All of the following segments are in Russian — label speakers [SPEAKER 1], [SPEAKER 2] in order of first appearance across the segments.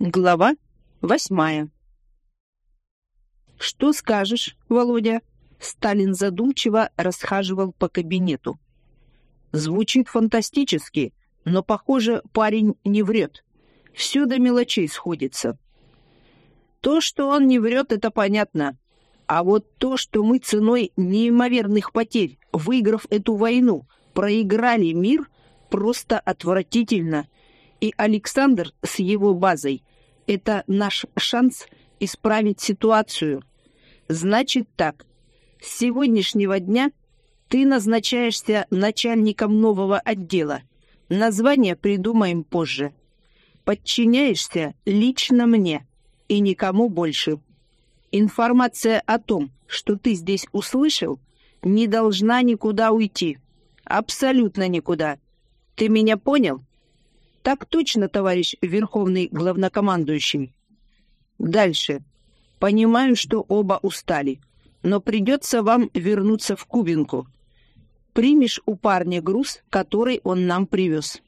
[SPEAKER 1] Глава восьмая. «Что скажешь, Володя?» Сталин задумчиво расхаживал по кабинету. «Звучит фантастически, но, похоже, парень не врет. Все до мелочей сходится. То, что он не врет, это понятно. А вот то, что мы ценой неимоверных потерь, выиграв эту войну, проиграли мир, просто отвратительно. И Александр с его базой — это наш шанс исправить ситуацию. Значит так, с сегодняшнего дня ты назначаешься начальником нового отдела. Название придумаем позже. Подчиняешься лично мне и никому больше. Информация о том, что ты здесь услышал, не должна никуда уйти. Абсолютно никуда. Ты меня понял? Так точно, товарищ Верховный Главнокомандующий. Дальше. Понимаю, что оба устали, но придется вам вернуться в Кубинку. Примешь у парня груз, который он нам привез.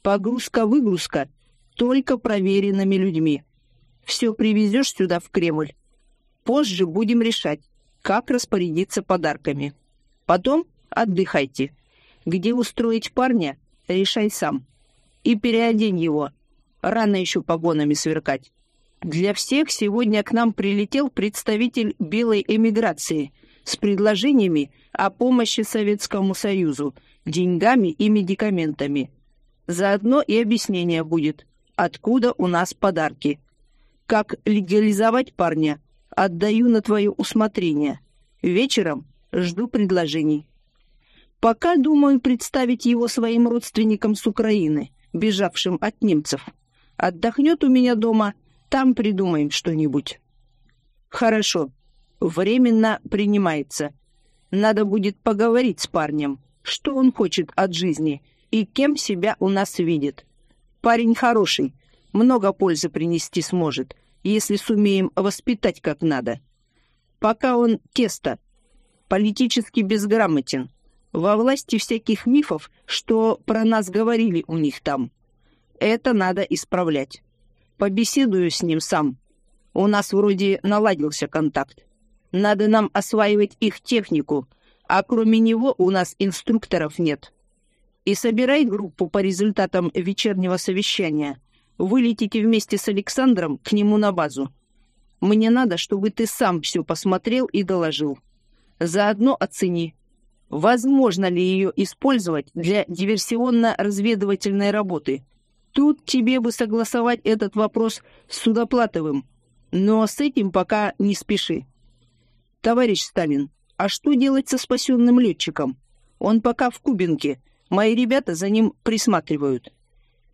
[SPEAKER 1] Погрузка-выгрузка только проверенными людьми. Все привезешь сюда в Кремль. Позже будем решать, как распорядиться подарками. Потом отдыхайте. Где устроить парня, решай сам. И переодень его. Рано еще погонами сверкать. Для всех сегодня к нам прилетел представитель белой эмиграции с предложениями о помощи Советскому Союзу, деньгами и медикаментами. Заодно и объяснение будет, откуда у нас подарки. Как легализовать парня, отдаю на твое усмотрение. Вечером жду предложений. Пока думаю представить его своим родственникам с Украины, бежавшим от немцев. Отдохнет у меня дома, там придумаем что-нибудь. Хорошо, временно принимается. Надо будет поговорить с парнем, что он хочет от жизни и кем себя у нас видит. Парень хороший, много пользы принести сможет, если сумеем воспитать как надо. Пока он тесто, политически безграмотен, во власти всяких мифов, что про нас говорили у них там. Это надо исправлять. Побеседую с ним сам. У нас вроде наладился контакт. Надо нам осваивать их технику, а кроме него у нас инструкторов нет. И собирай группу по результатам вечернего совещания. Вылетите вместе с Александром к нему на базу. Мне надо, чтобы ты сам все посмотрел и доложил. Заодно оцени, возможно ли ее использовать для диверсионно-разведывательной работы. Тут тебе бы согласовать этот вопрос с Судоплатовым, но с этим пока не спеши. Товарищ Сталин, а что делать со спасенным летчиком? Он пока в Кубинке, мои ребята за ним присматривают.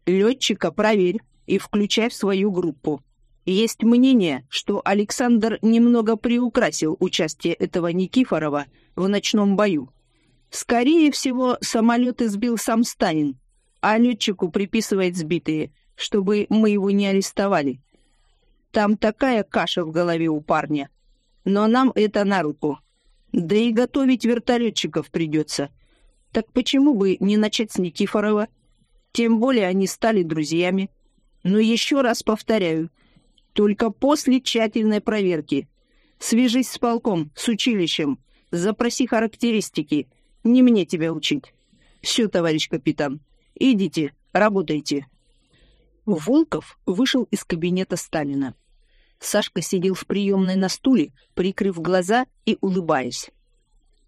[SPEAKER 1] Летчика проверь и включай в свою группу. Есть мнение, что Александр немного приукрасил участие этого Никифорова в ночном бою. Скорее всего, самолет избил сам Сталин, а летчику приписывает сбитые, чтобы мы его не арестовали. Там такая каша в голове у парня. Но нам это на руку. Да и готовить вертолетчиков придется. Так почему бы не начать с Никифорова? Тем более они стали друзьями. Но еще раз повторяю, только после тщательной проверки. Свяжись с полком, с училищем, запроси характеристики, не мне тебя учить. Все, товарищ капитан, идите, работайте. Волков вышел из кабинета Сталина. Сашка сидел в приемной на стуле, прикрыв глаза и улыбаясь.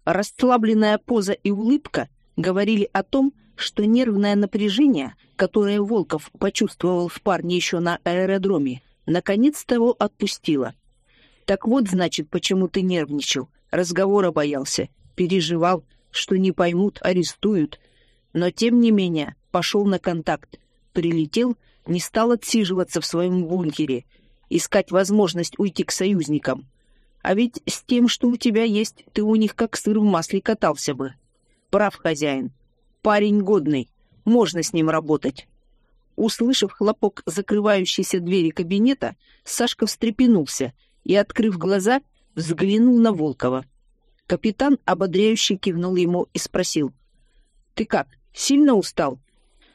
[SPEAKER 1] Расслабленная поза и улыбка говорили о том, что нервное напряжение, которое Волков почувствовал в парне еще на аэродроме, наконец-то его отпустило. Так вот, значит, почему ты нервничал, разговора боялся, переживал, что не поймут, арестуют. Но, тем не менее, пошел на контакт. Прилетел, не стал отсиживаться в своем бункере, искать возможность уйти к союзникам. А ведь с тем, что у тебя есть, ты у них как сыр в масле катался бы. Прав хозяин. Парень годный, можно с ним работать. Услышав хлопок закрывающейся двери кабинета, Сашка встрепенулся и, открыв глаза, взглянул на Волкова. Капитан ободряюще кивнул ему и спросил. «Ты как, сильно устал?»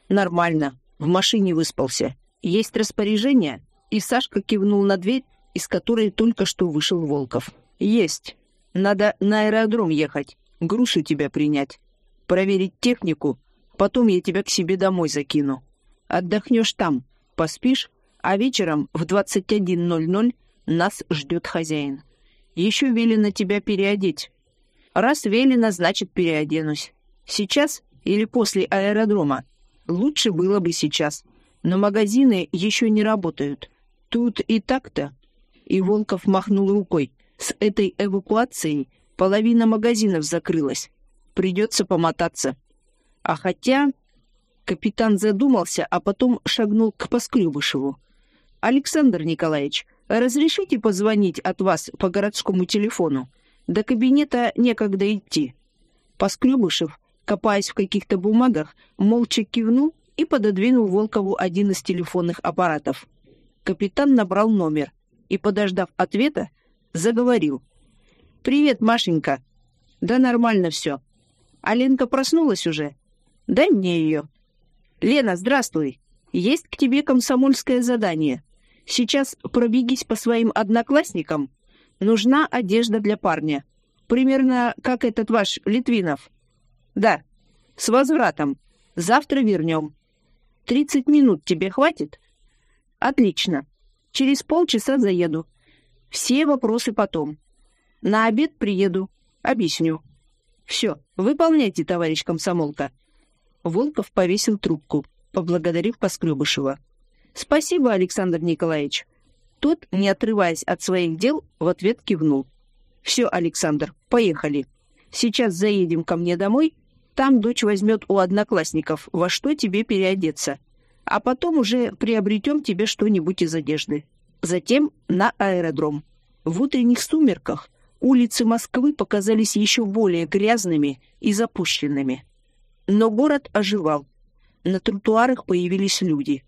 [SPEAKER 1] «Нормально. В машине выспался. Есть распоряжение?» И Сашка кивнул на дверь, из которой только что вышел Волков. «Есть. Надо на аэродром ехать, груши тебя принять, проверить технику, потом я тебя к себе домой закину. Отдохнешь там, поспишь, а вечером в 21.00 нас ждет хозяин. Еще велено тебя переодеть. Раз велено, значит переоденусь. Сейчас или после аэродрома? Лучше было бы сейчас, но магазины еще не работают. Тут и так-то. И Волков махнул рукой. С этой эвакуацией половина магазинов закрылась. Придется помотаться. А хотя... Капитан задумался, а потом шагнул к Поскребышеву. «Александр Николаевич, разрешите позвонить от вас по городскому телефону? До кабинета некогда идти». Поскребышев, копаясь в каких-то бумагах, молча кивнул и пододвинул Волкову один из телефонных аппаратов. Капитан набрал номер и, подождав ответа, заговорил. «Привет, Машенька». «Да нормально все. А Ленка проснулась уже? Дай мне ее». «Лена, здравствуй. Есть к тебе комсомольское задание. Сейчас пробегись по своим одноклассникам. Нужна одежда для парня. Примерно как этот ваш Литвинов». «Да. С возвратом. Завтра вернем. Тридцать минут тебе хватит?» «Отлично. Через полчаса заеду. Все вопросы потом. На обед приеду. Объясню. Все, выполняйте, товарищ комсомолка. Волков повесил трубку, поблагодарив Поскребышева. Спасибо, Александр Николаевич. Тот, не отрываясь от своих дел, в ответ кивнул. Все, Александр, поехали. Сейчас заедем ко мне домой, там дочь возьмет у одноклассников, во что тебе переодеться. А потом уже приобретем тебе что-нибудь из одежды затем на аэродром. В утренних сумерках улицы Москвы показались еще более грязными и запущенными. Но город оживал. На тротуарах появились люди.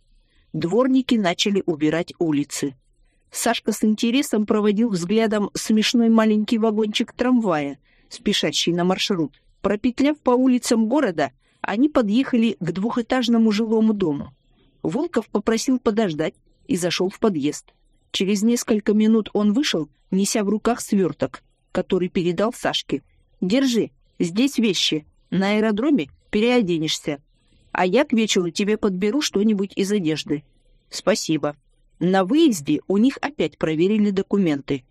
[SPEAKER 1] Дворники начали убирать улицы. Сашка с интересом проводил взглядом смешной маленький вагончик трамвая, спешащий на маршрут. Пропетляв по улицам города, они подъехали к двухэтажному жилому дому. Волков попросил подождать и зашел в подъезд. Через несколько минут он вышел, неся в руках сверток, который передал Сашке. «Держи, здесь вещи. На аэродроме переоденешься. А я к вечеру тебе подберу что-нибудь из одежды». «Спасибо». На выезде у них опять проверили документы.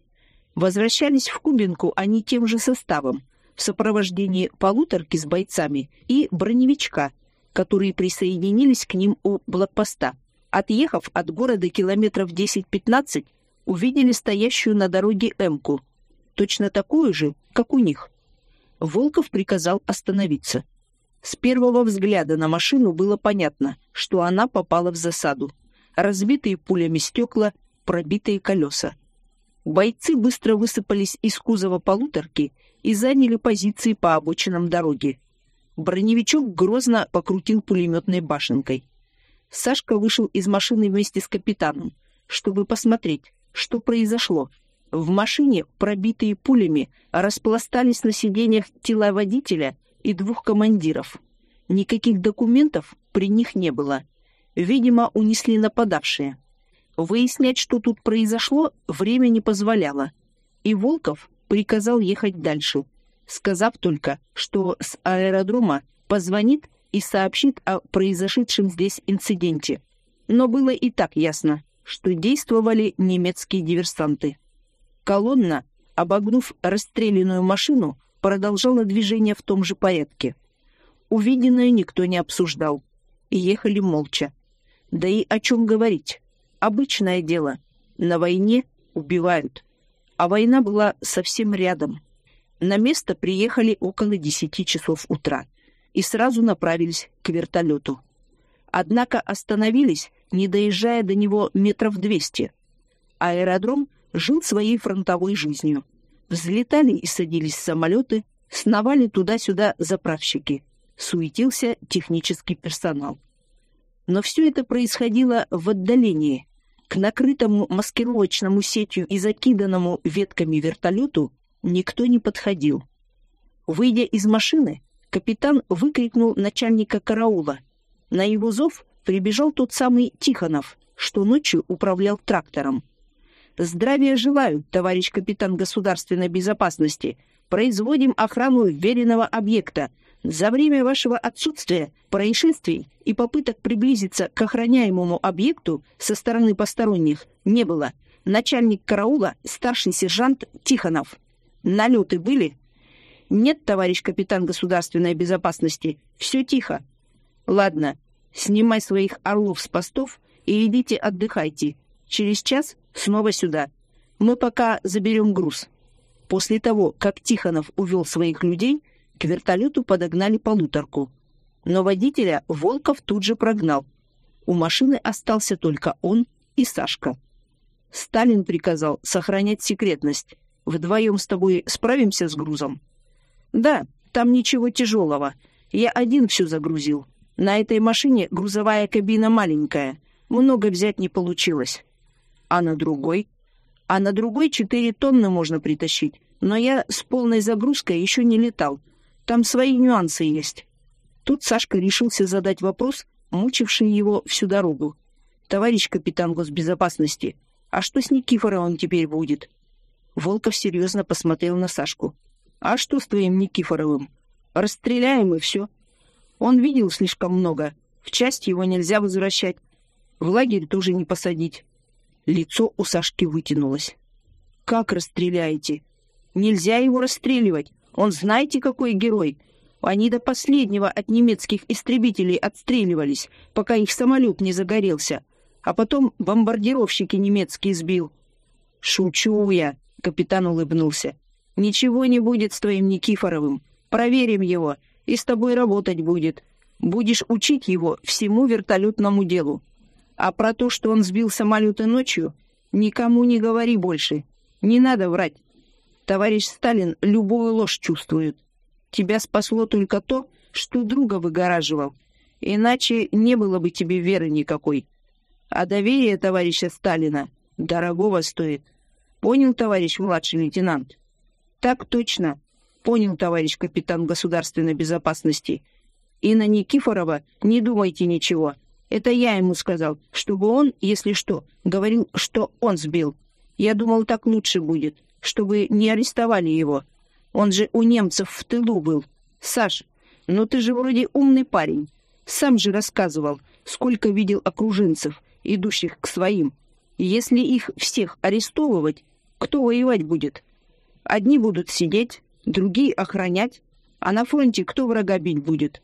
[SPEAKER 1] Возвращались в Кубинку они тем же составом, в сопровождении полуторки с бойцами и броневичка, которые присоединились к ним у блокпоста. Отъехав от города километров 10-15, увидели стоящую на дороге «Эмку», точно такую же, как у них. Волков приказал остановиться. С первого взгляда на машину было понятно, что она попала в засаду. Разбитые пулями стекла, пробитые колеса. Бойцы быстро высыпались из кузова полуторки и заняли позиции по обочинам дороги. Броневичок грозно покрутил пулеметной башенкой. Сашка вышел из машины вместе с капитаном, чтобы посмотреть, что произошло. В машине, пробитые пулями, распластались на сиденьях тела водителя и двух командиров. Никаких документов при них не было. Видимо, унесли нападавшие. Выяснять, что тут произошло, время не позволяло. И Волков приказал ехать дальше, сказав только, что с аэродрома позвонит и сообщит о произошедшем здесь инциденте. Но было и так ясно, что действовали немецкие диверсанты. Колонна, обогнув расстрелянную машину, продолжала движение в том же порядке. Увиденное никто не обсуждал. Ехали молча. Да и о чем говорить? Обычное дело. На войне убивают. А война была совсем рядом. На место приехали около десяти часов утра и сразу направились к вертолету. Однако остановились, не доезжая до него метров двести. Аэродром жил своей фронтовой жизнью. Взлетали и садились самолеты, сновали туда-сюда заправщики. Суетился технический персонал. Но все это происходило в отдалении. К накрытому маскировочному сетью и закиданному ветками вертолету никто не подходил. Выйдя из машины, капитан выкрикнул начальника караула. На его зов прибежал тот самый Тихонов что ночью управлял трактором. «Здравия желаю, товарищ капитан государственной безопасности. Производим охрану веренного объекта. За время вашего отсутствия происшествий и попыток приблизиться к охраняемому объекту со стороны посторонних не было. Начальник караула, старший сержант Тихонов. Налеты были?» «Нет, товарищ капитан государственной безопасности. Все тихо». «Ладно, снимай своих орлов с постов и идите отдыхайте. Через час снова сюда. Мы пока заберем груз». После того, как Тихонов увел своих людей, к вертолету подогнали полуторку. Но водителя Волков тут же прогнал. У машины остался только он и Сашка. Сталин приказал сохранять секретность. Вдвоем с тобой справимся с грузом? Да, там ничего тяжелого. Я один все загрузил. На этой машине грузовая кабина маленькая. Много взять не получилось. А на другой? А на другой четыре тонны можно притащить. Но я с полной загрузкой еще не летал. Там свои нюансы есть. Тут Сашка решился задать вопрос, мучивший его всю дорогу. «Товарищ капитан госбезопасности, а что с Никифоровым теперь будет?» Волков серьезно посмотрел на Сашку. «А что с твоим Никифоровым? Расстреляем и все. Он видел слишком много. В часть его нельзя возвращать. В лагерь тоже не посадить. Лицо у Сашки вытянулось. «Как расстреляете? Нельзя его расстреливать. Он знаете, какой герой? Они до последнего от немецких истребителей отстреливались, пока их самолет не загорелся. А потом бомбардировщики немецкие сбил». «Шучу я», — капитан улыбнулся. «Ничего не будет с твоим Никифоровым. Проверим его, и с тобой работать будет. Будешь учить его всему вертолетному делу. А про то, что он сбил самолеты ночью, никому не говори больше. Не надо врать. Товарищ Сталин любую ложь чувствует. Тебя спасло только то, что друга выгораживал. Иначе не было бы тебе веры никакой. А доверие товарища Сталина дорогого стоит. Понял, товарищ младший лейтенант? Так точно. Понял, товарищ капитан государственной безопасности. И на Никифорова не думайте ничего. — это я ему сказал, чтобы он, если что, говорил, что он сбил. Я думал, так лучше будет, чтобы не арестовали его. Он же у немцев в тылу был. Саш, ну ты же вроде умный парень. Сам же рассказывал, сколько видел окруженцев, идущих к своим. Если их всех арестовывать, кто воевать будет? Одни будут сидеть, другие охранять, а на фронте кто врага бить будет?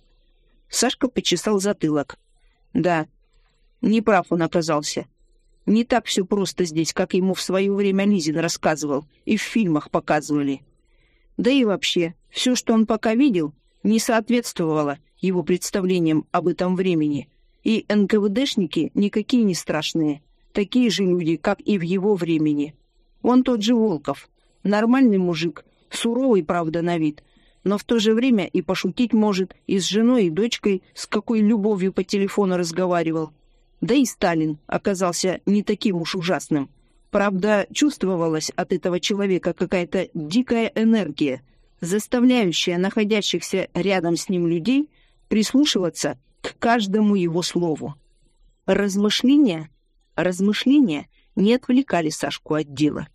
[SPEAKER 1] Сашка почесал затылок. Да, не прав он оказался. Не так все просто здесь, как ему в свое время Лизин рассказывал и в фильмах показывали. Да и вообще, все, что он пока видел, не соответствовало его представлениям об этом времени. И НКВДшники никакие не страшные. Такие же люди, как и в его времени. Он тот же Волков. Нормальный мужик, суровый, правда, на вид, но в то же время и пошутить может, и с женой, и дочкой, с какой любовью по телефону разговаривал. Да и Сталин оказался не таким уж ужасным. Правда, чувствовалась от этого человека какая-то дикая энергия, заставляющая находящихся рядом с ним людей прислушиваться к каждому его слову. Размышления, размышления не отвлекали Сашку от дела.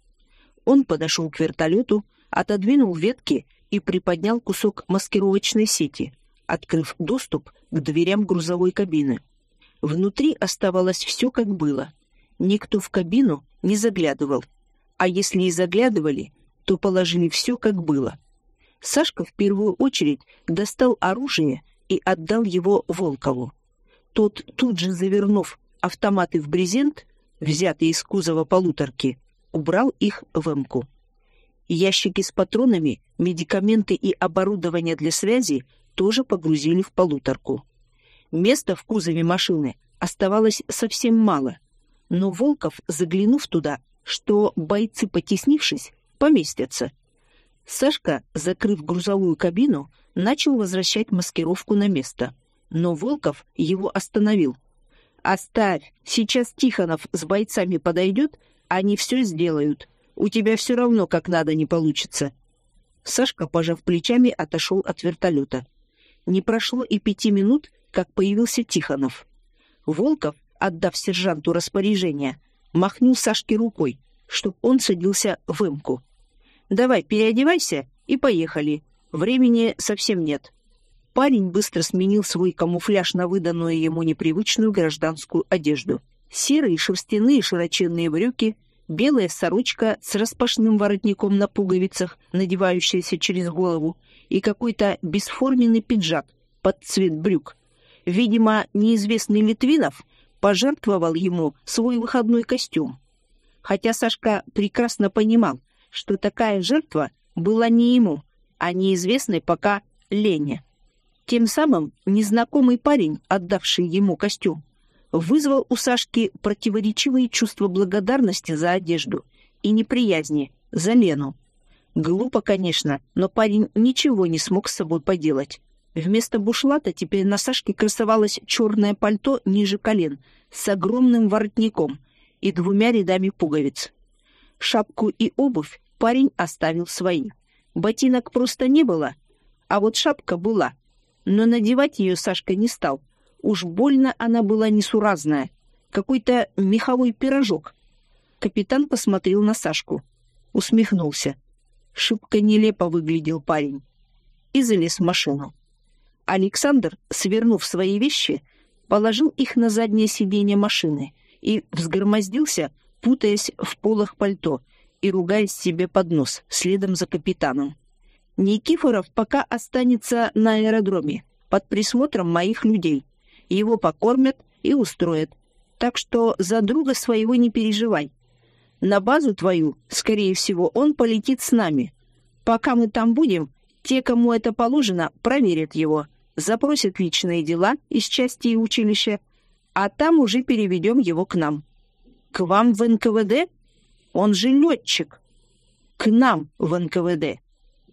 [SPEAKER 1] Он подошел к вертолету, отодвинул ветки и приподнял кусок маскировочной сети, открыв доступ к дверям грузовой кабины. Внутри оставалось все как было. Никто в кабину не заглядывал, а если и заглядывали, то положили все как было. Сашка в первую очередь достал оружие и отдал его Волкову. Тот, тут же завернув автоматы в брезент, взятый из кузова полуторки, убрал их в эмку. Ящики с патронами, медикаменты и оборудование для связи тоже погрузили в полуторку. Места в кузове машины оставалось совсем мало, но Волков, заглянув туда, что бойцы, потеснившись, поместятся. Сашка, закрыв грузовую кабину, начал возвращать маскировку на место, но Волков его остановил. «Оставь, сейчас Тихонов с бойцами подойдет, они все сделают. У тебя все равно как надо не получится». Сашка, пожав плечами, отошел от вертолета. Не прошло и пяти минут, как появился Тихонов. Волков отдав сержанту распоряжение, махнул Сашке рукой, чтоб он садился в эмку. «Давай, переодевайся и поехали. Времени совсем нет». Парень быстро сменил свой камуфляж на выданную ему непривычную гражданскую одежду. Серые шерстяные широченные брюки, белая сорочка с распашным воротником на пуговицах, надевающаяся через голову, и какой-то бесформенный пиджак под цвет брюк. Видимо, неизвестный Литвинов пожертвовал ему свой выходной костюм. Хотя Сашка прекрасно понимал, что такая жертва была не ему, а неизвестной пока Лене. Тем самым незнакомый парень, отдавший ему костюм, вызвал у Сашки противоречивые чувства благодарности за одежду и неприязни за Лену. Глупо, конечно, но парень ничего не смог с собой поделать. Вместо бушлата теперь на Сашке красовалось черное пальто ниже колен с огромным воротником и двумя рядами пуговиц. Шапку и обувь парень оставил свои. Ботинок просто не было, а вот шапка была — но надевать ее Сашка не стал. Уж больно она была несуразная. Какой-то меховой пирожок. Капитан посмотрел на Сашку. Усмехнулся. Шибко нелепо выглядел парень. И залез в машину. Александр, свернув свои вещи, положил их на заднее сиденье машины и взгромоздился, путаясь в полах пальто и ругаясь себе под нос, следом за капитаном. Никифоров пока останется на аэродроме, под присмотром моих людей. Его покормят и устроят. Так что за друга своего не переживай. На базу твою, скорее всего, он полетит с нами. Пока мы там будем, те, кому это положено, проверят его, запросят личные дела из части и училища, а там уже переведем его к нам. К вам в НКВД? Он же летчик. К нам в НКВД.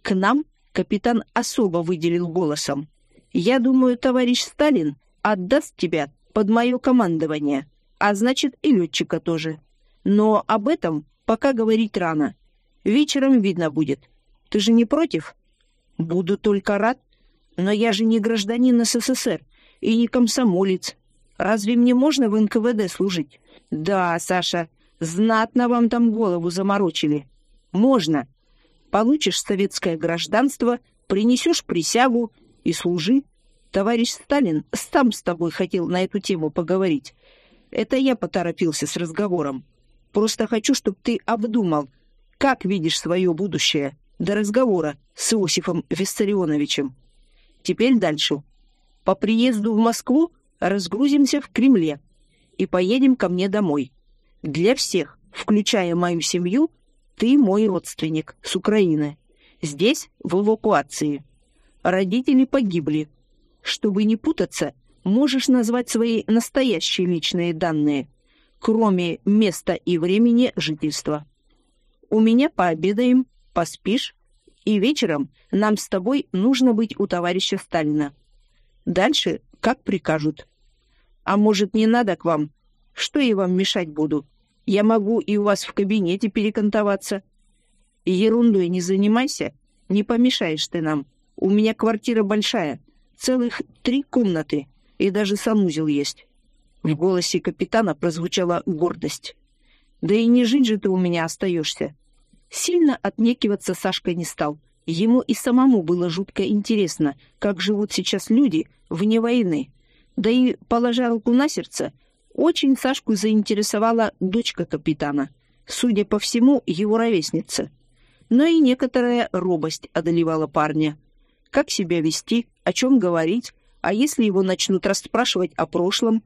[SPEAKER 1] К нам капитан особо выделил голосом. «Я думаю, товарищ Сталин отдаст тебя под мое командование, а значит и летчика тоже. Но об этом пока говорить рано. Вечером видно будет. Ты же не против?» «Буду только рад. Но я же не гражданин СССР и не комсомолец. Разве мне можно в НКВД служить?» «Да, Саша, знатно вам там голову заморочили. Можно, получишь советское гражданство, принесешь присягу и служи. Товарищ Сталин сам с тобой хотел на эту тему поговорить. Это я поторопился с разговором. Просто хочу, чтобы ты обдумал, как видишь свое будущее до разговора с Иосифом Виссарионовичем. Теперь дальше. По приезду в Москву разгрузимся в Кремле и поедем ко мне домой. Для всех, включая мою семью, ты мой родственник с Украины. Здесь в эвакуации. Родители погибли. Чтобы не путаться, можешь назвать свои настоящие личные данные, кроме места и времени жительства. У меня пообедаем, поспишь, и вечером нам с тобой нужно быть у товарища Сталина. Дальше как прикажут. А может, не надо к вам? Что я вам мешать буду? Я могу и у вас в кабинете перекантоваться. Ерундой не занимайся, не помешаешь ты нам. У меня квартира большая, целых три комнаты, и даже санузел есть». В голосе капитана прозвучала гордость. «Да и не жить же ты у меня остаешься». Сильно отнекиваться Сашка не стал. Ему и самому было жутко интересно, как живут сейчас люди вне войны. Да и, положа руку на сердце, очень Сашку заинтересовала дочка капитана, судя по всему, его ровесница. Но и некоторая робость одолевала парня. Как себя вести, о чем говорить, а если его начнут расспрашивать о прошлом?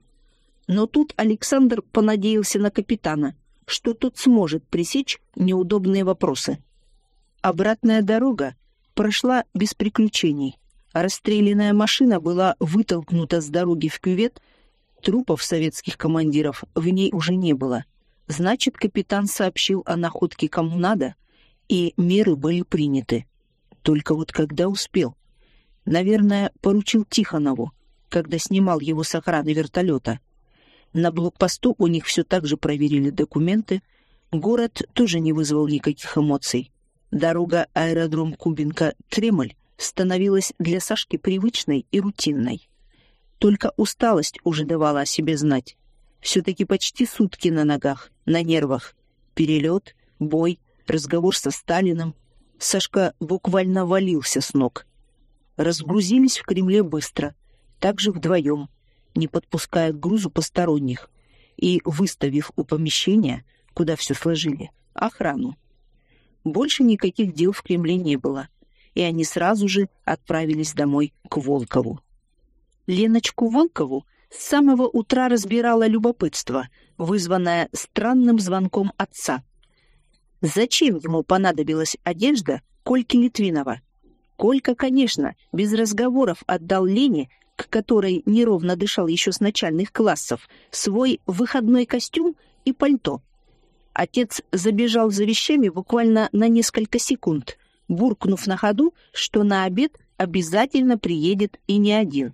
[SPEAKER 1] Но тут Александр понадеялся на капитана, что тот сможет пресечь неудобные вопросы. Обратная дорога прошла без приключений. Расстрелянная машина была вытолкнута с дороги в кювет Трупов советских командиров в ней уже не было. Значит, капитан сообщил о находке кому надо, и меры были приняты. Только вот когда успел? Наверное, поручил Тихонову, когда снимал его с охраны вертолета. На блокпосту у них все так же проверили документы. Город тоже не вызвал никаких эмоций. Дорога аэродром Кубинка-Тремоль становилась для Сашки привычной и рутинной. Только усталость уже давала о себе знать. Все-таки почти сутки на ногах, на нервах. Перелет, бой, разговор со Сталином. Сашка буквально валился с ног. Разгрузились в Кремле быстро, также вдвоем, не подпуская к грузу посторонних и выставив у помещения, куда все сложили, охрану. Больше никаких дел в Кремле не было, и они сразу же отправились домой к Волкову. Леночку Волкову с самого утра разбирало любопытство, вызванное странным звонком отца. Зачем ему понадобилась одежда Кольки Литвинова? Колька, конечно, без разговоров отдал Лене, к которой неровно дышал еще с начальных классов, свой выходной костюм и пальто. Отец забежал за вещами буквально на несколько секунд, буркнув на ходу, что на обед обязательно приедет и не один.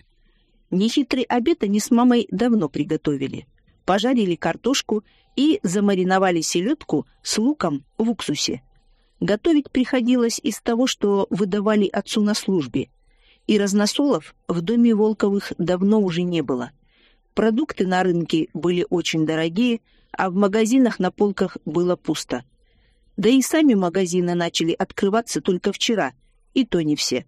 [SPEAKER 1] Нехитрый обед они с мамой давно приготовили. Пожарили картошку и замариновали селедку с луком в уксусе. Готовить приходилось из того, что выдавали отцу на службе. И разносолов в доме Волковых давно уже не было. Продукты на рынке были очень дорогие, а в магазинах на полках было пусто. Да и сами магазины начали открываться только вчера, и то не все.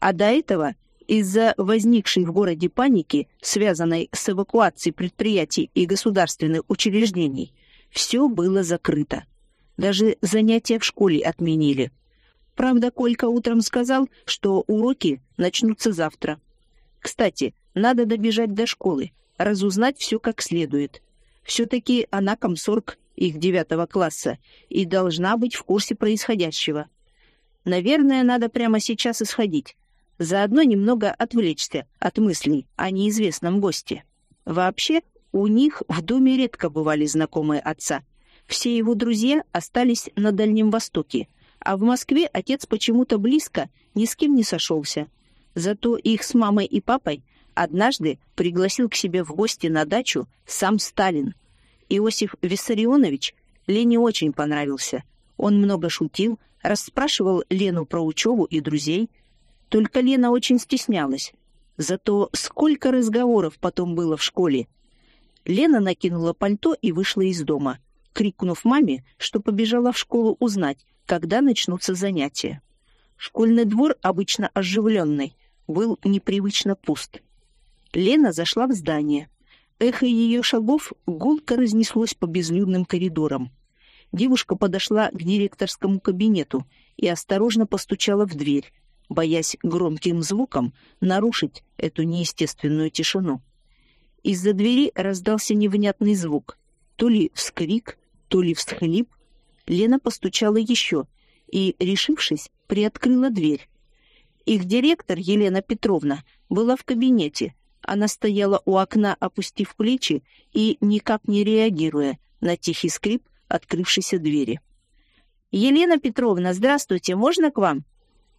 [SPEAKER 1] А до этого, из-за возникшей в городе паники, связанной с эвакуацией предприятий и государственных учреждений, все было закрыто. Даже занятия в школе отменили. Правда, Колька утром сказал, что уроки начнутся завтра. Кстати, надо добежать до школы, разузнать все как следует. Все-таки она комсорг их девятого класса и должна быть в курсе происходящего. Наверное, надо прямо сейчас исходить. Заодно немного отвлечься от мыслей о неизвестном госте. Вообще, у них в доме редко бывали знакомые отца. Все его друзья остались на Дальнем Востоке, а в Москве отец почему-то близко ни с кем не сошелся. Зато их с мамой и папой однажды пригласил к себе в гости на дачу сам Сталин. Иосиф Виссарионович Лене очень понравился. Он много шутил, расспрашивал Лену про учебу и друзей. Только Лена очень стеснялась. Зато сколько разговоров потом было в школе. Лена накинула пальто и вышла из дома, крикнув маме, что побежала в школу узнать, когда начнутся занятия. Школьный двор, обычно оживленный, был непривычно пуст. Лена зашла в здание. Эхо ее шагов гулко разнеслось по безлюдным коридорам. Девушка подошла к директорскому кабинету и осторожно постучала в дверь, боясь громким звуком нарушить эту неестественную тишину. Из-за двери раздался невнятный звук. То ли вскрик, то ли всхлип. Лена постучала еще и, решившись, приоткрыла дверь. Их директор, Елена Петровна, была в кабинете она стояла у окна, опустив плечи и никак не реагируя на тихий скрип открывшейся двери. «Елена Петровна, здравствуйте, можно к вам?»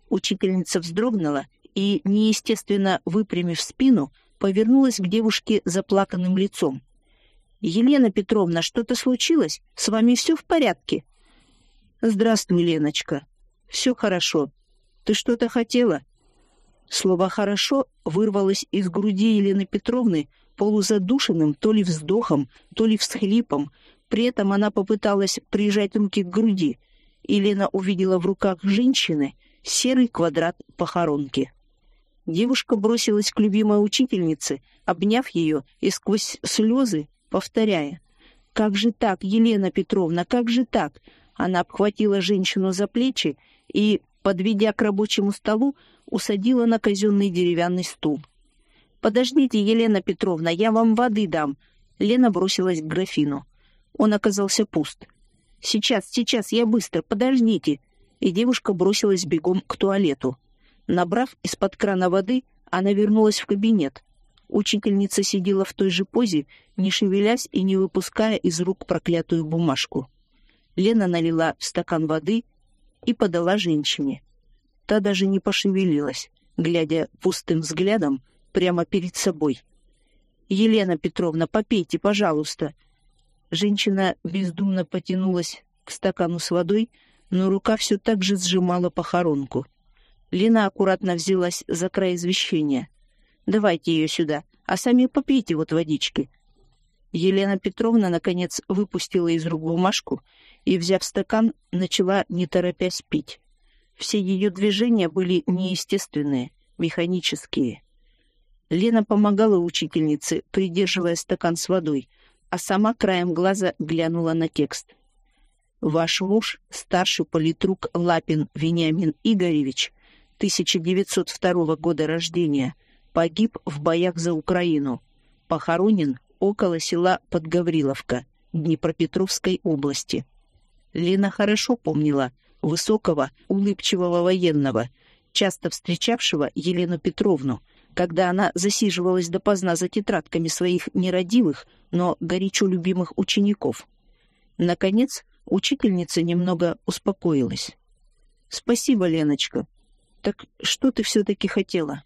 [SPEAKER 1] Учительница вздрогнула и, неестественно выпрямив спину, повернулась к девушке заплаканным лицом. «Елена Петровна, что-то случилось? С вами все в порядке?» «Здравствуй, Леночка. Все хорошо. Ты что-то хотела?» Слово «хорошо» вырвалось из груди Елены Петровны полузадушенным то ли вздохом, то ли всхлипом. При этом она попыталась прижать руки к груди. Елена увидела в руках женщины серый квадрат похоронки. Девушка бросилась к любимой учительнице, обняв ее и сквозь слезы повторяя. «Как же так, Елена Петровна, как же так?» Она обхватила женщину за плечи и, подведя к рабочему столу, усадила на казенный деревянный стул. «Подождите, Елена Петровна, я вам воды дам». Лена бросилась к графину. Он оказался пуст. «Сейчас, сейчас, я быстро, подождите». И девушка бросилась бегом к туалету. Набрав из-под крана воды, она вернулась в кабинет. Учительница сидела в той же позе, не шевелясь и не выпуская из рук проклятую бумажку. Лена налила в стакан воды и подала женщине. Та даже не пошевелилась, глядя пустым взглядом прямо перед собой. «Елена Петровна, попейте, пожалуйста!» Женщина бездумно потянулась к стакану с водой, но рука все так же сжимала похоронку. Лена аккуратно взялась за край извещения. «Давайте ее сюда, а сами попейте вот водички». Елена Петровна, наконец, выпустила из рук бумажку и, взяв стакан, начала, не торопясь, пить. Все ее движения были неестественные, механические. Лена помогала учительнице, придерживая стакан с водой, а сама краем глаза глянула на текст. «Ваш муж, старший политрук Лапин Вениамин Игоревич, 1902 года рождения, погиб в боях за Украину. Похоронен около села Подгавриловка Днепропетровской области. Лена хорошо помнила высокого, улыбчивого военного, часто встречавшего Елену Петровну, когда она засиживалась допоздна за тетрадками своих нерадивых, но горячо любимых учеников. Наконец, учительница немного успокоилась. «Спасибо, Леночка. Так что ты все-таки хотела?»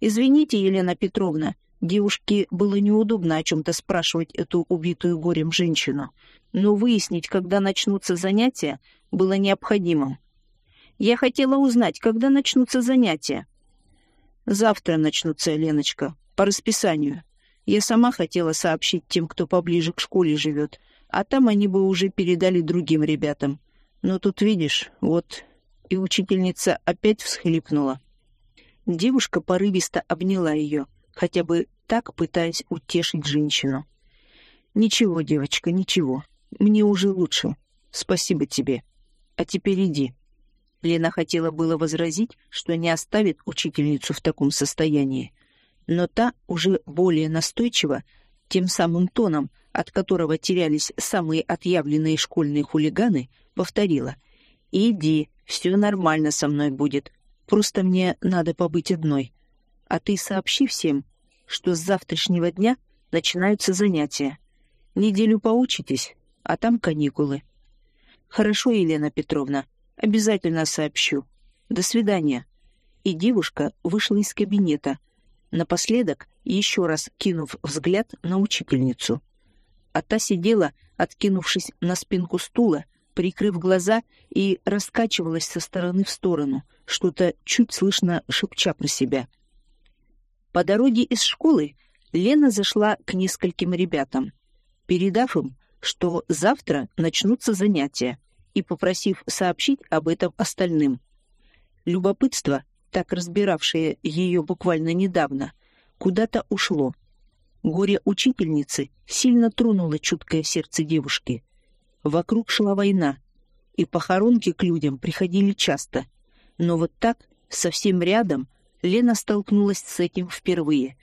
[SPEAKER 1] «Извините, Елена Петровна, Девушке было неудобно о чем-то спрашивать эту убитую горем женщину, но выяснить, когда начнутся занятия, было необходимым. Я хотела узнать, когда начнутся занятия. Завтра начнутся, Леночка, по расписанию. Я сама хотела сообщить тем, кто поближе к школе живет, а там они бы уже передали другим ребятам. Но тут, видишь, вот... И учительница опять всхлипнула. Девушка порывисто обняла ее — хотя бы так пытаясь утешить женщину. «Ничего, девочка, ничего. Мне уже лучше. Спасибо тебе. А теперь иди». Лена хотела было возразить, что не оставит учительницу в таком состоянии, но та уже более настойчиво, тем самым тоном, от которого терялись самые отъявленные школьные хулиганы, повторила «Иди, все нормально со мной будет. Просто мне надо побыть одной. А ты сообщи всем, что с завтрашнего дня начинаются занятия. Неделю поучитесь, а там каникулы. Хорошо, Елена Петровна, обязательно сообщу. До свидания. И девушка вышла из кабинета, напоследок еще раз кинув взгляд на учительницу. А та сидела, откинувшись на спинку стула, прикрыв глаза и раскачивалась со стороны в сторону, что-то чуть слышно шепча про себя — по дороге из школы Лена зашла к нескольким ребятам, передав им, что завтра начнутся занятия, и попросив сообщить об этом остальным. Любопытство, так разбиравшее ее буквально недавно, куда-то ушло. Горе учительницы сильно тронуло чуткое сердце девушки. Вокруг шла война, и похоронки к людям приходили часто, но вот так, совсем рядом, Лена столкнулась с этим впервые,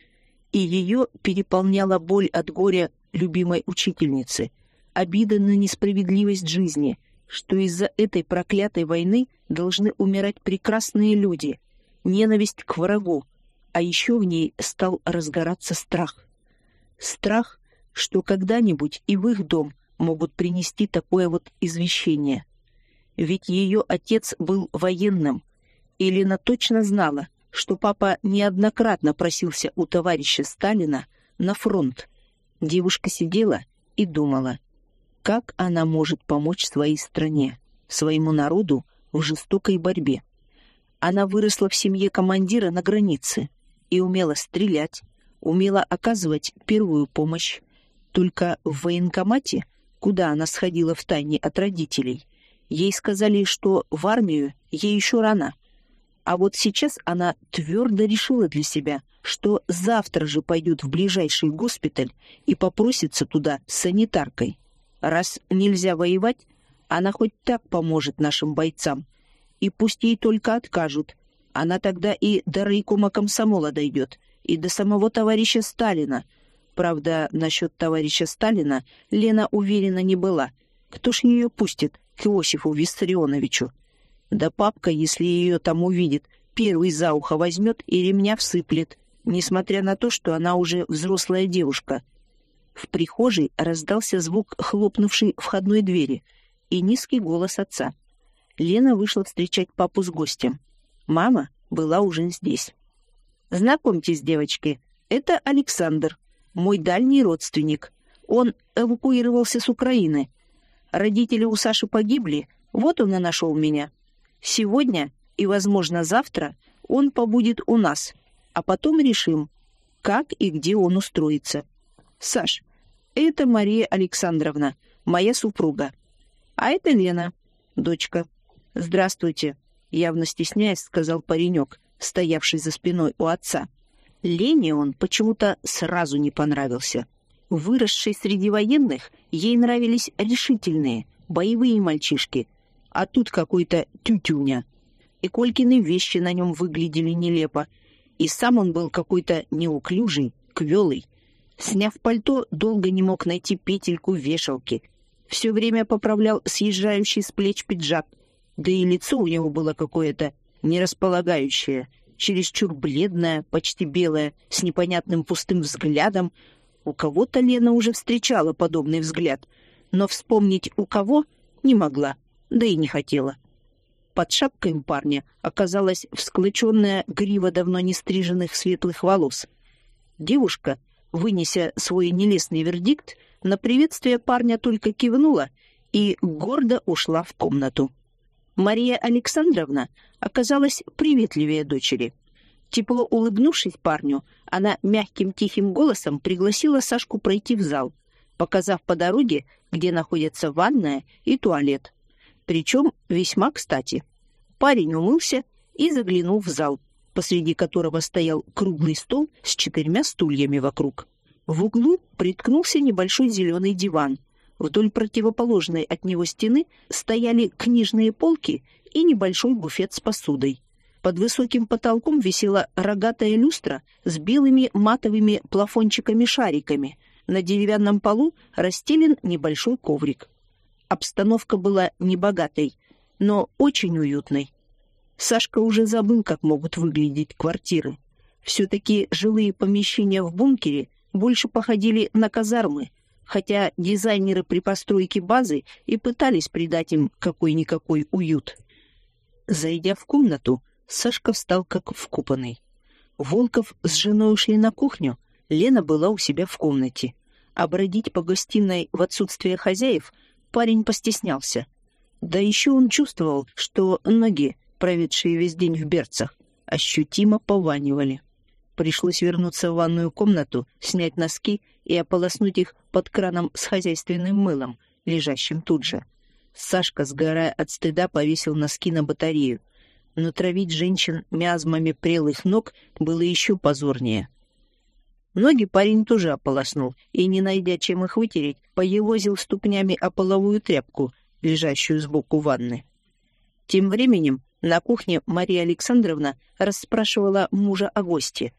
[SPEAKER 1] и ее переполняла боль от горя любимой учительницы, обида на несправедливость жизни, что из-за этой проклятой войны должны умирать прекрасные люди, ненависть к врагу, а еще в ней стал разгораться страх. Страх, что когда-нибудь и в их дом могут принести такое вот извещение. Ведь ее отец был военным, и Лена точно знала, что папа неоднократно просился у товарища Сталина на фронт. Девушка сидела и думала, как она может помочь своей стране, своему народу в жестокой борьбе. Она выросла в семье командира на границе и умела стрелять, умела оказывать первую помощь. Только в военкомате, куда она сходила в тайне от родителей, ей сказали, что в армию ей еще рано — а вот сейчас она твердо решила для себя, что завтра же пойдет в ближайший госпиталь и попросится туда санитаркой. Раз нельзя воевать, она хоть так поможет нашим бойцам. И пусть ей только откажут. Она тогда и до райкома комсомола дойдет, и до самого товарища Сталина. Правда, насчет товарища Сталина Лена уверена не была. Кто ж ее пустит к Иосифу Виссарионовичу? Да папка, если ее там увидит, первый за ухо возьмет и ремня всыплет, несмотря на то, что она уже взрослая девушка. В прихожей раздался звук хлопнувшей входной двери и низкий голос отца. Лена вышла встречать папу с гостем. Мама была уже здесь. «Знакомьтесь, девочки, это Александр, мой дальний родственник. Он эвакуировался с Украины. Родители у Саши погибли, вот он и нашел меня. Сегодня и, возможно, завтра он побудет у нас, а потом решим, как и где он устроится. Саш, Это Мария Александровна, моя супруга. А это Лена, дочка. Здравствуйте, явно стесняясь, сказал паренек, стоявший за спиной у отца. Лене он почему-то сразу не понравился. Выросшей среди военных, ей нравились решительные, боевые мальчишки, а тут какой-то тютюня. И Колькины вещи на нем выглядели нелепо, и сам он был какой-то неуклюжий, квелый. Сняв пальто, долго не мог найти петельку вешалки. Все время поправлял съезжающий с плеч пиджак, да и лицо у него было какое-то нерасполагающее, чересчур бледное, почти белое, с непонятным пустым взглядом, у кого-то Лена уже встречала подобный взгляд, но вспомнить у кого не могла, да и не хотела. Под шапкой парня оказалась всклоченная грива давно не стриженных светлых волос. Девушка, вынеся свой нелестный вердикт, на приветствие парня только кивнула и гордо ушла в комнату. Мария Александровна оказалась приветливее дочери. Тепло улыбнувшись парню, она мягким тихим голосом пригласила Сашку пройти в зал, показав по дороге, где находятся ванная и туалет. Причем весьма кстати. Парень умылся и заглянул в зал, посреди которого стоял круглый стол с четырьмя стульями вокруг. В углу приткнулся небольшой зеленый диван. Вдоль противоположной от него стены стояли книжные полки и небольшой буфет с посудой. Под высоким потолком висела рогатая люстра с белыми матовыми плафончиками-шариками. На деревянном полу расстелен небольшой коврик. Обстановка была небогатой, но очень уютной. Сашка уже забыл, как могут выглядеть квартиры. Все-таки жилые помещения в бункере больше походили на казармы, хотя дизайнеры при постройке базы и пытались придать им какой-никакой уют. Зайдя в комнату, Сашка встал как вкупанный. Волков с женой ушли на кухню, Лена была у себя в комнате. А бродить по гостиной в отсутствие хозяев парень постеснялся. Да еще он чувствовал, что ноги, проведшие весь день в берцах, ощутимо пованивали. Пришлось вернуться в ванную комнату, снять носки и ополоснуть их под краном с хозяйственным мылом, лежащим тут же. Сашка, сгорая от стыда, повесил носки на батарею — но травить женщин миазмами прелых ног было еще позорнее. Ноги парень тоже ополоснул, и, не найдя чем их вытереть, поелозил ступнями о половую тряпку, лежащую сбоку ванны. Тем временем на кухне Мария Александровна расспрашивала мужа о госте.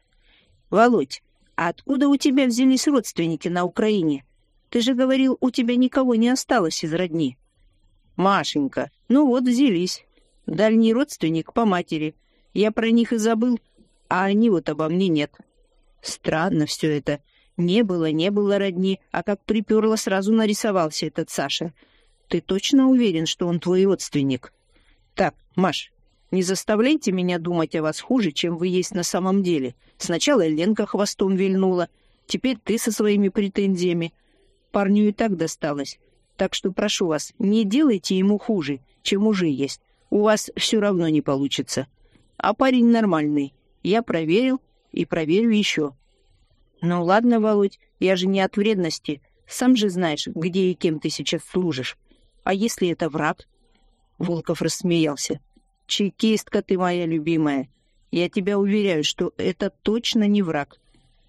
[SPEAKER 1] «Володь, а откуда у тебя взялись родственники на Украине? Ты же говорил, у тебя никого не осталось из родни». «Машенька, ну вот взялись. Дальний родственник по матери. Я про них и забыл, а они вот обо мне нет. Странно все это. Не было, не было родни, а как приперло, сразу нарисовался этот Саша. Ты точно уверен, что он твой родственник? Так, Маш, не заставляйте меня думать о вас хуже, чем вы есть на самом деле. Сначала Ленка хвостом вильнула, теперь ты со своими претензиями. Парню и так досталось. Так что прошу вас, не делайте ему хуже, чем уже есть у вас все равно не получится. А парень нормальный. Я проверил и проверю еще. Ну ладно, Володь, я же не от вредности. Сам же знаешь, где и кем ты сейчас служишь. А если это враг? Волков рассмеялся. Чекистка ты моя любимая. Я тебя уверяю, что это точно не враг.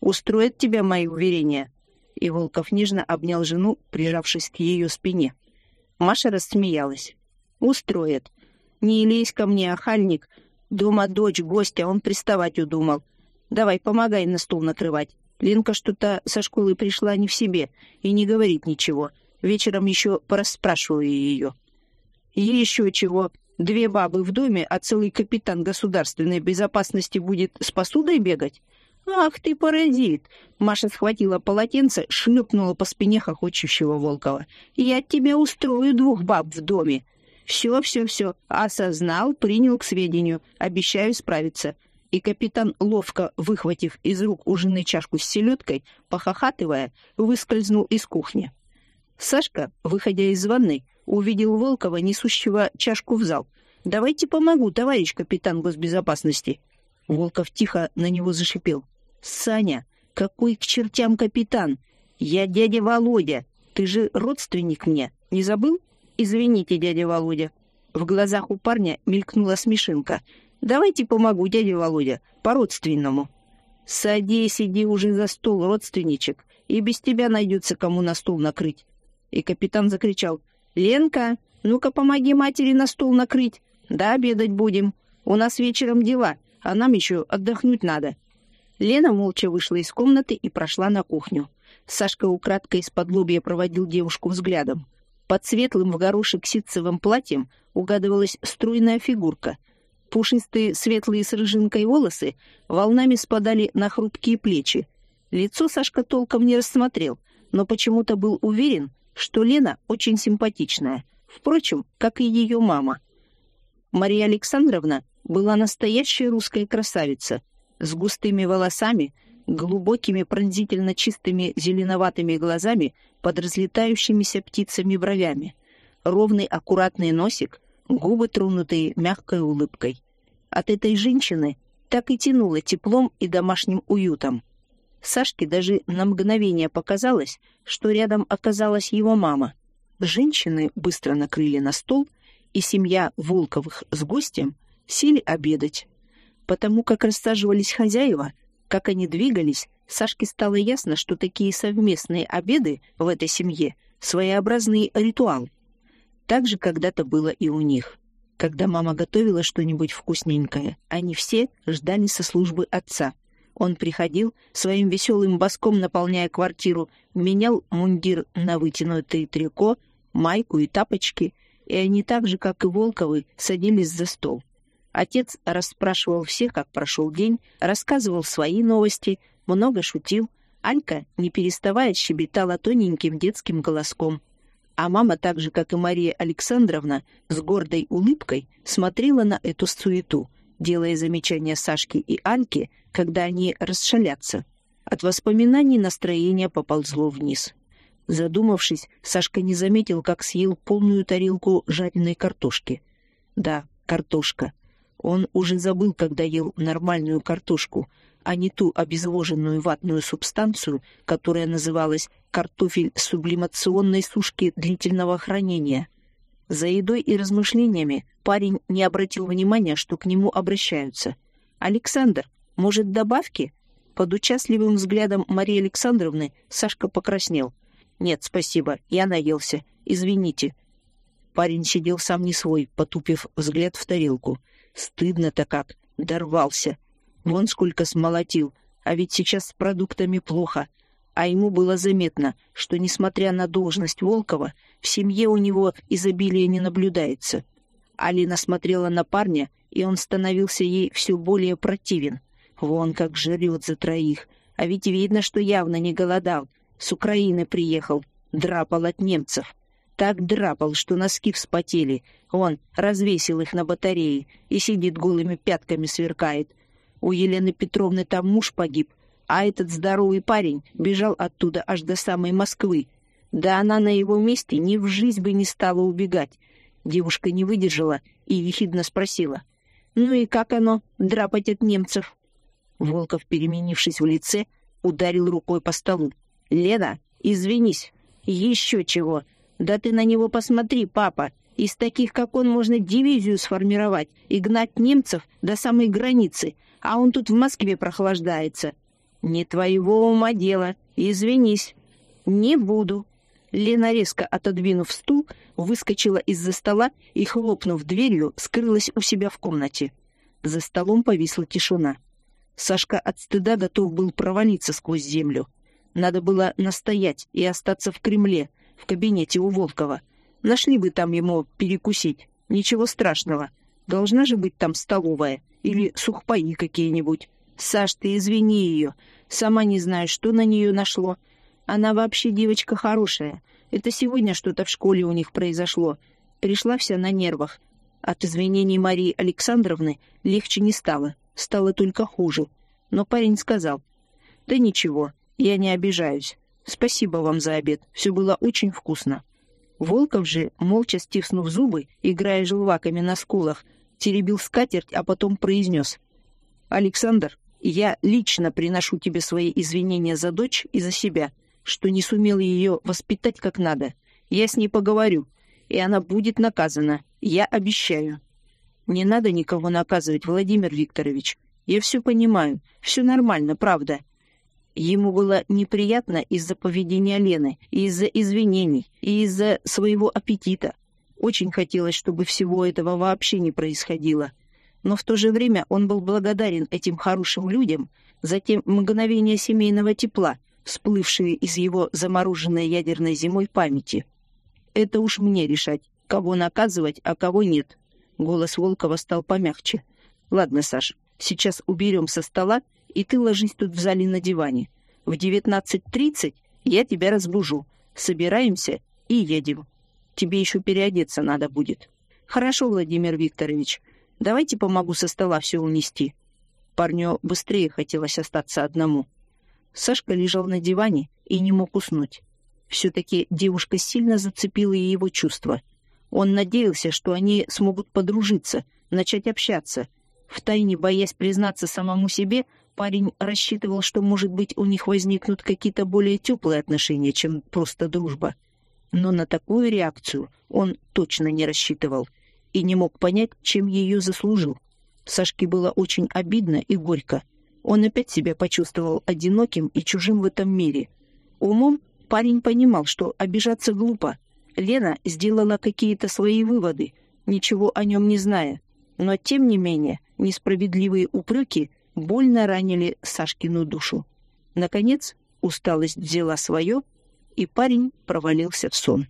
[SPEAKER 1] Устроят тебя мои уверения. И Волков нежно обнял жену, прижавшись к ее спине. Маша рассмеялась. Устроят. Не лезь ко мне, охальник. Дома дочь, гостя, он приставать удумал. Давай, помогай на стул накрывать. Ленка что-то со школы пришла не в себе и не говорит ничего. Вечером еще порасспрашиваю ее. Еще чего. Две бабы в доме, а целый капитан государственной безопасности будет с посудой бегать? «Ах ты, паразит!» Маша схватила полотенце, шлепнула по спине хохочущего Волкова. «Я тебя устрою двух баб в доме. Все, все, все. Осознал, принял к сведению. Обещаю справиться. И капитан, ловко выхватив из рук у жены чашку с селедкой, похохатывая, выскользнул из кухни. Сашка, выходя из ванной, увидел Волкова, несущего чашку в зал. «Давайте помогу, товарищ капитан госбезопасности». Волков тихо на него зашипел. «Саня, какой к чертям капитан? «Я дядя Володя. Ты же родственник мне. Не забыл? Извините, дядя Володя». В глазах у парня мелькнула смешинка. «Давайте помогу, дядя Володя, по-родственному». «Садись, иди уже за стол, родственничек, и без тебя найдется, кому на стол накрыть». И капитан закричал. «Ленка, ну-ка помоги матери на стол накрыть. Да, обедать будем. У нас вечером дела, а нам еще отдохнуть надо». Лена молча вышла из комнаты и прошла на кухню. Сашка украдкой из-под лобья проводил девушку взглядом. Под светлым в горошек ситцевым платьем угадывалась струйная фигурка. Пушистые светлые с рыжинкой волосы волнами спадали на хрупкие плечи. Лицо Сашка толком не рассмотрел, но почему-то был уверен, что Лена очень симпатичная. Впрочем, как и ее мама. Мария Александровна была настоящая русская красавица — с густыми волосами, глубокими пронзительно чистыми зеленоватыми глазами под разлетающимися птицами бровями, ровный аккуратный носик, губы тронутые мягкой улыбкой. От этой женщины так и тянуло теплом и домашним уютом. Сашке даже на мгновение показалось, что рядом оказалась его мама. Женщины быстро накрыли на стол, и семья Волковых с гостем сели обедать. Потому как рассаживались хозяева, как они двигались, Сашке стало ясно, что такие совместные обеды в этой семье — своеобразный ритуал. Так же когда-то было и у них. Когда мама готовила что-нибудь вкусненькое, они все ждали со службы отца. Он приходил, своим веселым боском наполняя квартиру, менял мундир на вытянутые трико, майку и тапочки, и они так же, как и Волковы, садились за стол. Отец расспрашивал всех, как прошел день, рассказывал свои новости, много шутил. Анька, не переставая, щебетала тоненьким детским голоском. А мама, так же, как и Мария Александровна, с гордой улыбкой смотрела на эту суету, делая замечания Сашке и Аньке, когда они расшалятся. От воспоминаний настроение поползло вниз. Задумавшись, Сашка не заметил, как съел полную тарелку жареной картошки. Да, картошка. Он уже забыл, когда ел нормальную картошку, а не ту обезвоженную ватную субстанцию, которая называлась картофель сублимационной сушки длительного хранения. За едой и размышлениями парень не обратил внимания, что к нему обращаются. «Александр, может, добавки?» Под участливым взглядом Марии Александровны Сашка покраснел. «Нет, спасибо, я наелся. Извините». Парень сидел сам не свой, потупив взгляд в тарелку — Стыдно-то как, дорвался. Вон сколько смолотил, а ведь сейчас с продуктами плохо. А ему было заметно, что, несмотря на должность Волкова, в семье у него изобилия не наблюдается. Алина смотрела на парня, и он становился ей все более противен. Вон как жрет за троих. А ведь видно, что явно не голодал. С Украины приехал, драпал от немцев так драпал, что носки вспотели. Он развесил их на батарее и сидит голыми пятками сверкает. У Елены Петровны там муж погиб, а этот здоровый парень бежал оттуда аж до самой Москвы. Да она на его месте ни в жизнь бы не стала убегать. Девушка не выдержала и ехидно спросила. «Ну и как оно, драпать от немцев?» Волков, переменившись в лице, ударил рукой по столу. «Лена, извинись, еще чего!» Да ты на него посмотри, папа. Из таких, как он, можно дивизию сформировать и гнать немцев до самой границы, а он тут в Москве прохлаждается. Не твоего ума дело. Извинись. Не буду. Лена, резко отодвинув стул, выскочила из-за стола и, хлопнув дверью, скрылась у себя в комнате. За столом повисла тишина. Сашка от стыда готов был провалиться сквозь землю. Надо было настоять и остаться в Кремле, в кабинете у Волкова. Нашли бы там ему перекусить. Ничего страшного. Должна же быть там столовая. Или сухпаи какие-нибудь. Саш, ты извини ее. Сама не знаю, что на нее нашло. Она вообще девочка хорошая. Это сегодня что-то в школе у них произошло. Пришла вся на нервах. От извинений Марии Александровны легче не стало. Стало только хуже. Но парень сказал. «Да ничего, я не обижаюсь. Спасибо вам за обед. Все было очень вкусно. Волков же, молча стиснув зубы, играя желваками на скулах, теребил скатерть, а потом произнес. «Александр, я лично приношу тебе свои извинения за дочь и за себя. что не сумел ее воспитать как надо. Я с ней поговорю, и она будет наказана. Я обещаю. Не надо никого наказывать, Владимир Викторович. Я все понимаю. Все нормально, правда. Ему было неприятно из-за поведения Лены, из-за извинений, и из-за своего аппетита. Очень хотелось, чтобы всего этого вообще не происходило. Но в то же время он был благодарен этим хорошим людям за те мгновения семейного тепла, всплывшие из его замороженной ядерной зимой памяти. Это уж мне решать, кого наказывать, а кого нет. Голос Волкова стал помягче. Ладно, Саш, сейчас уберем со стола, и ты ложись тут в зале на диване. В 19.30 я тебя разбужу. Собираемся и едем. Тебе еще переодеться надо будет. Хорошо, Владимир Викторович. Давайте помогу со стола все унести. Парню быстрее хотелось остаться одному. Сашка лежал на диване и не мог уснуть. Все-таки девушка сильно зацепила его чувства. Он надеялся, что они смогут подружиться, начать общаться. Втайне боясь признаться самому себе, парень рассчитывал, что, может быть, у них возникнут какие-то более теплые отношения, чем просто дружба. Но на такую реакцию он точно не рассчитывал и не мог понять, чем ее заслужил. Сашке было очень обидно и горько — он опять себя почувствовал одиноким и чужим в этом мире. Умом парень понимал, что обижаться глупо. Лена сделала какие-то свои выводы, ничего о нем не зная. Но, тем не менее, несправедливые упреки больно ранили Сашкину душу. Наконец, усталость взяла свое, и парень провалился в сон.